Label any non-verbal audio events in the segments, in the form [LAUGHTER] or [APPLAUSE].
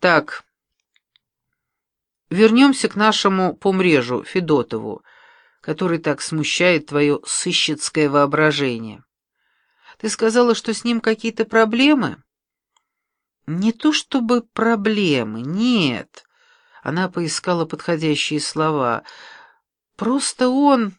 Так, вернемся к нашему помрежу, Федотову, который так смущает твое сыщицкое воображение. Ты сказала, что с ним какие-то проблемы? Не то чтобы проблемы, нет. Она поискала подходящие слова. Просто он...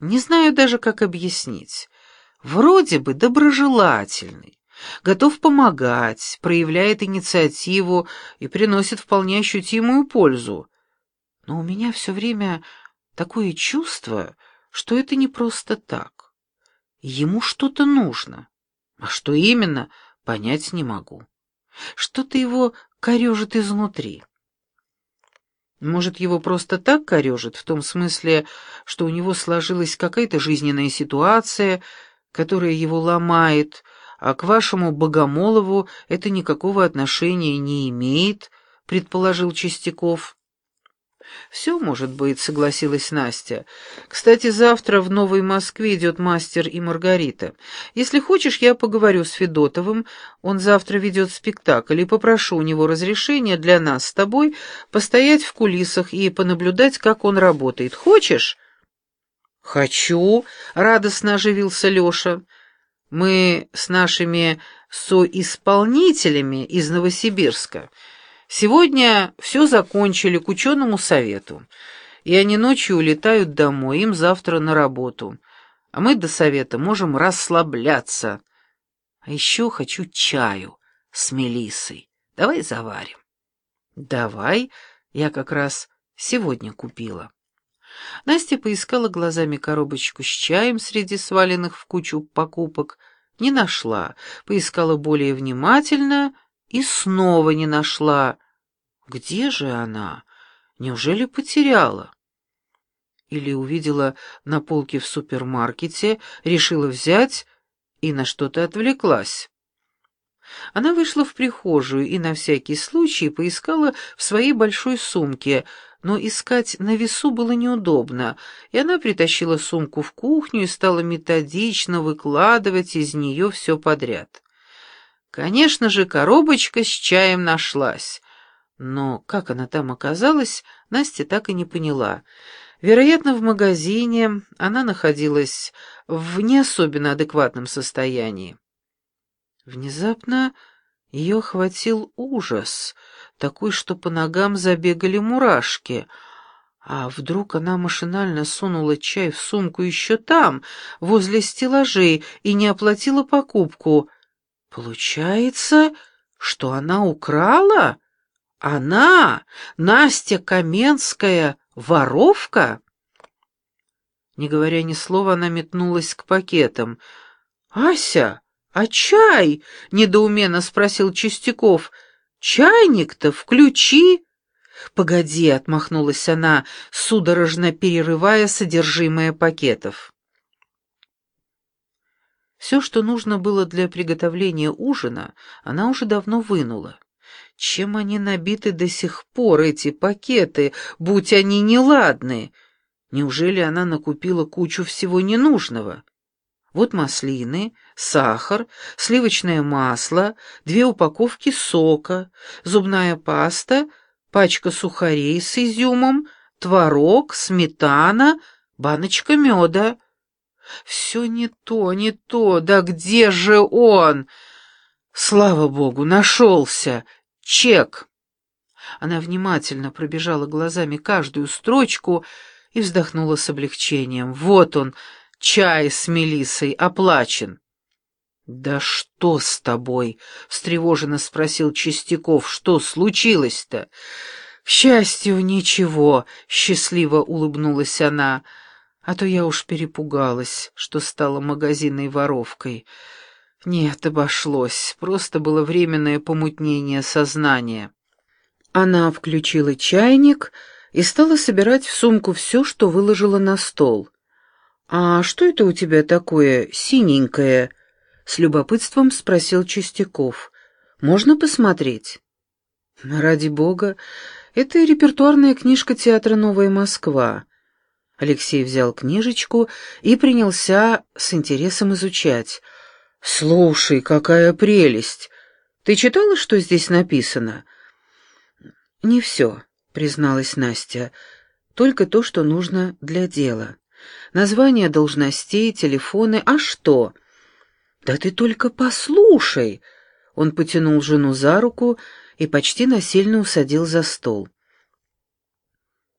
Не знаю даже, как объяснить. Вроде бы доброжелательный, готов помогать, проявляет инициативу и приносит вполне ощутимую пользу. Но у меня все время такое чувство, что это не просто так. Ему что-то нужно. А что именно, понять не могу. Что-то его корежит изнутри. Может, его просто так корежит, в том смысле, что у него сложилась какая-то жизненная ситуация, которая его ломает, а к вашему Богомолову это никакого отношения не имеет, предположил Чистяков. «Все может быть», — согласилась Настя. «Кстати, завтра в Новой Москве идет мастер и Маргарита. Если хочешь, я поговорю с Федотовым. Он завтра ведет спектакль, и попрошу у него разрешения для нас с тобой постоять в кулисах и понаблюдать, как он работает. Хочешь?» «Хочу», — радостно оживился Леша. «Мы с нашими соисполнителями из Новосибирска». Сегодня все закончили к ученому совету, и они ночью улетают домой, им завтра на работу, а мы до совета можем расслабляться. А еще хочу чаю с мелиссой. Давай заварим. Давай, я как раз сегодня купила. Настя поискала глазами коробочку с чаем среди сваленных в кучу покупок, не нашла, поискала более внимательно — и снова не нашла. Где же она? Неужели потеряла? Или увидела на полке в супермаркете, решила взять и на что-то отвлеклась. Она вышла в прихожую и на всякий случай поискала в своей большой сумке, но искать на весу было неудобно, и она притащила сумку в кухню и стала методично выкладывать из нее все подряд. Конечно же, коробочка с чаем нашлась. Но как она там оказалась, Настя так и не поняла. Вероятно, в магазине она находилась в не особенно адекватном состоянии. Внезапно ее охватил ужас, такой, что по ногам забегали мурашки. А вдруг она машинально сунула чай в сумку еще там, возле стеллажей, и не оплатила покупку — Получается, что она украла? Она, Настя Каменская, воровка? Не говоря ни слова, она метнулась к пакетам. «Ася, а чай?» — недоуменно спросил Чистяков. «Чайник-то включи!» «Погоди», — отмахнулась она, судорожно перерывая содержимое пакетов. Все, что нужно было для приготовления ужина, она уже давно вынула. Чем они набиты до сих пор, эти пакеты, будь они неладные? Неужели она накупила кучу всего ненужного? Вот маслины, сахар, сливочное масло, две упаковки сока, зубная паста, пачка сухарей с изюмом, творог, сметана, баночка меда. Все не то, не то, да где же он? Слава богу, нашелся. Чек. Она внимательно пробежала глазами каждую строчку и вздохнула с облегчением. Вот он, чай с Мелиссой, оплачен. «Да что с тобой?» — встревоженно спросил Чистяков. «Что случилось-то?» «К счастью, ничего», — счастливо улыбнулась она. А то я уж перепугалась, что стала магазинной воровкой. Нет, обошлось, просто было временное помутнение сознания. Она включила чайник и стала собирать в сумку все, что выложила на стол. «А что это у тебя такое синенькое?» — с любопытством спросил Чистяков. «Можно посмотреть?» «Ради бога, это репертуарная книжка театра «Новая Москва». Алексей взял книжечку и принялся с интересом изучать. «Слушай, какая прелесть! Ты читала, что здесь написано? «Не все», — призналась Настя, — «только то, что нужно для дела. Названия должностей, телефоны, а что?» «Да ты только послушай!» Он потянул жену за руку и почти насильно усадил за стол.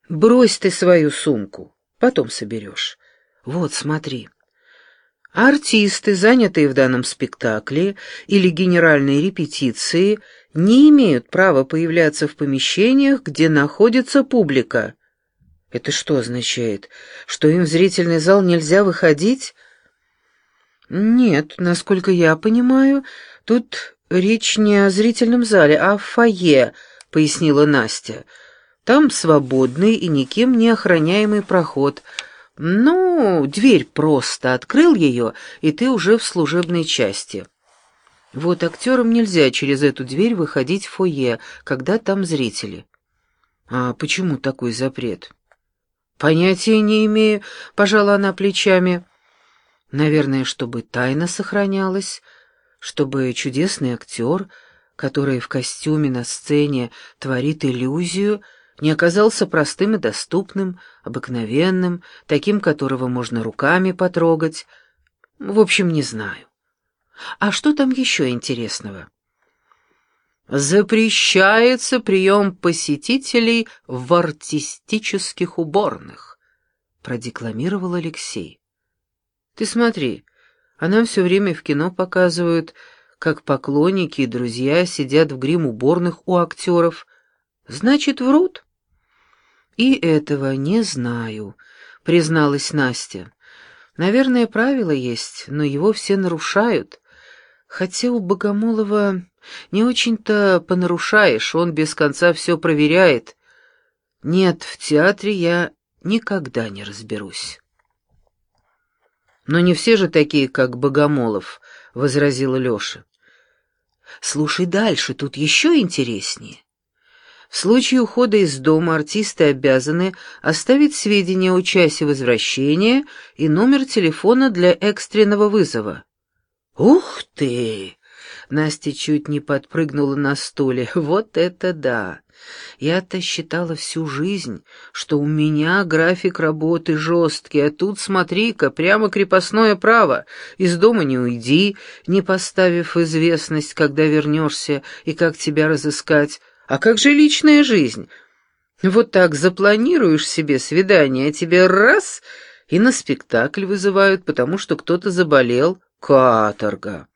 «Брось ты свою сумку, потом соберешь. Вот, смотри. Артисты, занятые в данном спектакле или генеральной репетиции, не имеют права появляться в помещениях, где находится публика. Это что означает? Что им в зрительный зал нельзя выходить? Нет, насколько я понимаю, тут речь не о зрительном зале, а о фойе, пояснила Настя. Там свободный и никем не охраняемый проход — «Ну, дверь просто открыл ее, и ты уже в служебной части. Вот актерам нельзя через эту дверь выходить в фойе, когда там зрители». «А почему такой запрет?» «Понятия не имею», — пожала она плечами. «Наверное, чтобы тайна сохранялась, чтобы чудесный актер, который в костюме на сцене творит иллюзию, — не оказался простым и доступным, обыкновенным, таким, которого можно руками потрогать. В общем, не знаю. А что там еще интересного? «Запрещается прием посетителей в артистических уборных», — продекламировал Алексей. «Ты смотри, а нам все время в кино показывают, как поклонники и друзья сидят в грим-уборных у актеров. Значит, врут?» «И этого не знаю», — призналась Настя. «Наверное, правило есть, но его все нарушают. Хотя у Богомолова не очень-то понарушаешь, он без конца все проверяет. Нет, в театре я никогда не разберусь». «Но не все же такие, как Богомолов», — возразила Леша. «Слушай дальше, тут еще интереснее. В случае ухода из дома артисты обязаны оставить сведения о часе возвращения и номер телефона для экстренного вызова. «Ух ты!» Настя чуть не подпрыгнула на стуле. [LAUGHS] «Вот это да! Я-то считала всю жизнь, что у меня график работы жесткий, а тут, смотри-ка, прямо крепостное право. Из дома не уйди, не поставив известность, когда вернешься и как тебя разыскать. А как же личная жизнь? Вот так запланируешь себе свидание, а тебе раз — и на спектакль вызывают, потому что кто-то заболел. Каторга.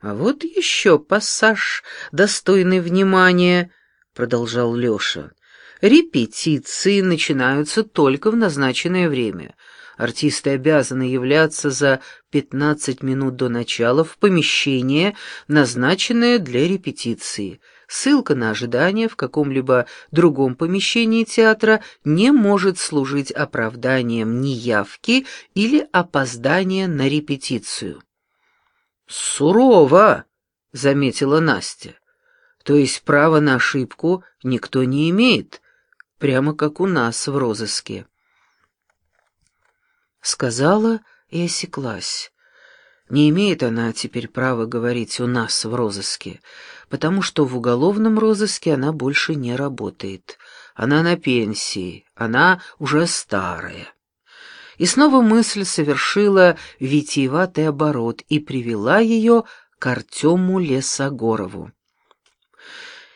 А вот еще пассаж, достойный внимания, — продолжал Леша. Репетиции начинаются только в назначенное время. Артисты обязаны являться за 15 минут до начала в помещение, назначенное для репетиции — Ссылка на ожидание в каком-либо другом помещении театра не может служить оправданием неявки или опоздания на репетицию. «Сурово!» — заметила Настя. «То есть права на ошибку никто не имеет, прямо как у нас в розыске». Сказала и осеклась. Не имеет она теперь права говорить «у нас в розыске», потому что в уголовном розыске она больше не работает. Она на пенсии, она уже старая. И снова мысль совершила витиеватый оборот и привела ее к Артему Лесогорову.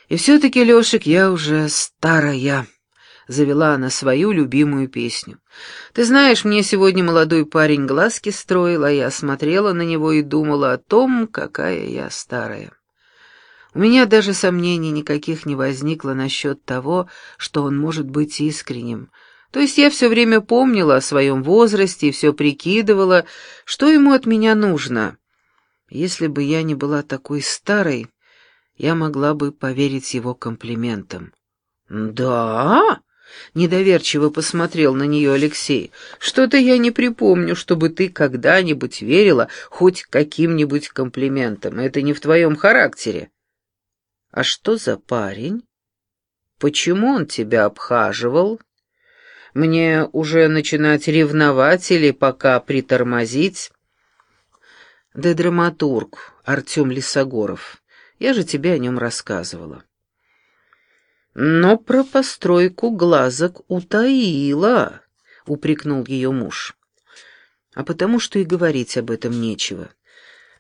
«И все-таки, Лешек, я уже старая», — завела она свою любимую песню. «Ты знаешь, мне сегодня молодой парень глазки строил, а я смотрела на него и думала о том, какая я старая». У меня даже сомнений никаких не возникло насчет того, что он может быть искренним. То есть я все время помнила о своем возрасте и все прикидывала, что ему от меня нужно. Если бы я не была такой старой, я могла бы поверить его комплиментам. «Да?» — недоверчиво посмотрел на нее Алексей. «Что-то я не припомню, чтобы ты когда-нибудь верила хоть каким-нибудь комплиментам. Это не в твоем характере». «А что за парень? Почему он тебя обхаживал? Мне уже начинать ревновать или пока притормозить?» «Да драматург Артем Лисогоров. Я же тебе о нем рассказывала». Но про постройку глазок утаила, — упрекнул ее муж. А потому что и говорить об этом нечего.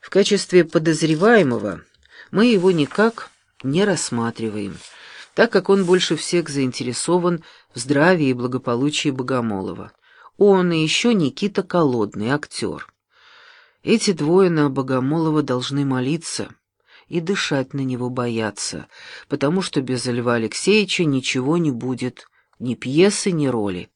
В качестве подозреваемого мы его никак не рассматриваем, так как он больше всех заинтересован в здравии и благополучии Богомолова. Он и еще Никита Колодный, актер. Эти двое на Богомолова должны молиться и дышать на него бояться, потому что без Льва Алексеевича ничего не будет, ни пьесы, ни роли.